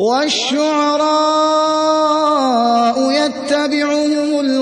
وَالشُّعَرَاءُ يَتَّبِعُهُمُ الْغَاوُونَ